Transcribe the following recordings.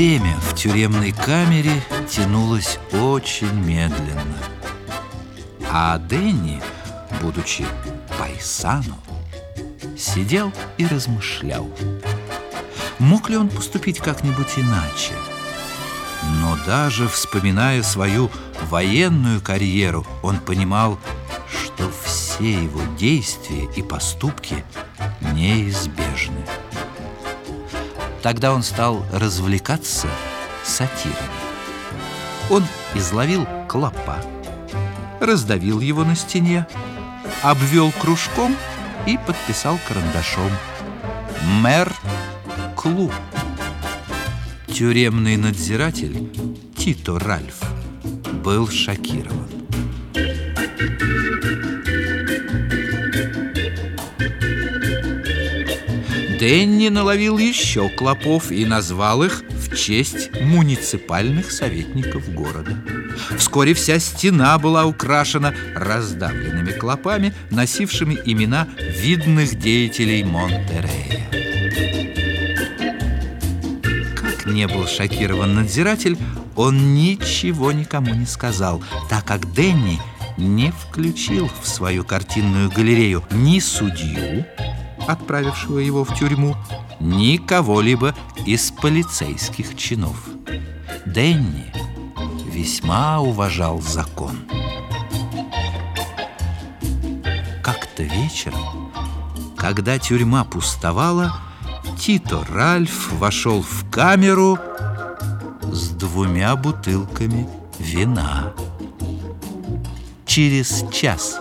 Время в тюремной камере тянулось очень медленно. А Дэнни, будучи пайсану, сидел и размышлял. Мог ли он поступить как-нибудь иначе? Но даже вспоминая свою военную карьеру, он понимал, что все его действия и поступки неизбежны. Тогда он стал развлекаться сатирами. Он изловил клопа, раздавил его на стене, обвел кружком и подписал карандашом «Мэр Клуб». Тюремный надзиратель Тито Ральф был шокирован. Дэнни наловил еще клопов и назвал их в честь муниципальных советников города. Вскоре вся стена была украшена раздавленными клопами, носившими имена видных деятелей Монтерея. Как не был шокирован надзиратель, он ничего никому не сказал, так как Дэнни не включил в свою картинную галерею ни судью, отправившего его в тюрьму, ни кого-либо из полицейских чинов. Дэнни весьма уважал закон. Как-то вечером, когда тюрьма пустовала, Тито Ральф вошел в камеру с двумя бутылками вина. Через час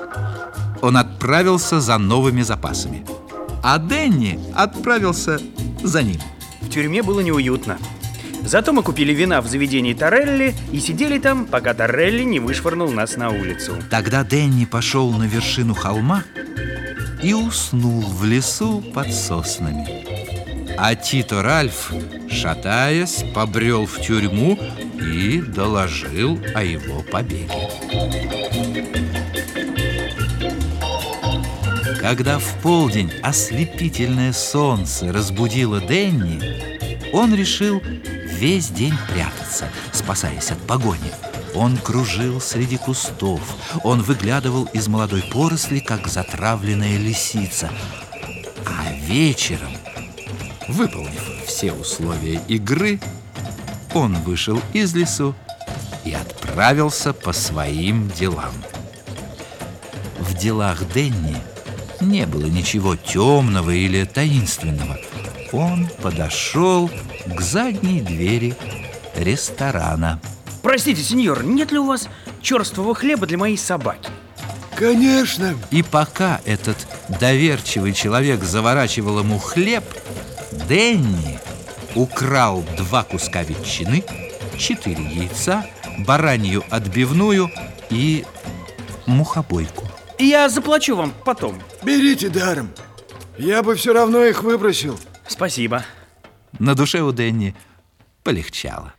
он отправился за новыми запасами – а Дэнни отправился за ним. В тюрьме было неуютно. Зато мы купили вина в заведении Торелли и сидели там, пока Торелли не вышвырнул нас на улицу. Тогда Дэнни пошел на вершину холма и уснул в лесу под соснами. А Тито Ральф, шатаясь, побрел в тюрьму и доложил о его побеге. Когда в полдень ослепительное солнце разбудило Денни, он решил весь день прятаться, спасаясь от погони. Он кружил среди кустов, он выглядывал из молодой поросли, как затравленная лисица. А вечером, выполнив все условия игры, он вышел из лесу и отправился по своим делам. В делах Денни – не было ничего темного или таинственного. Он подошел к задней двери ресторана. Простите, сеньор, нет ли у вас черствого хлеба для моей собаки? Конечно. И пока этот доверчивый человек заворачивал ему хлеб, Дэнни украл два куска ветчины, четыре яйца, баранью отбивную и мухобойку. Я заплачу вам потом. Берите даром. Я бы все равно их выбросил. Спасибо. На душе у Дэнни полегчало.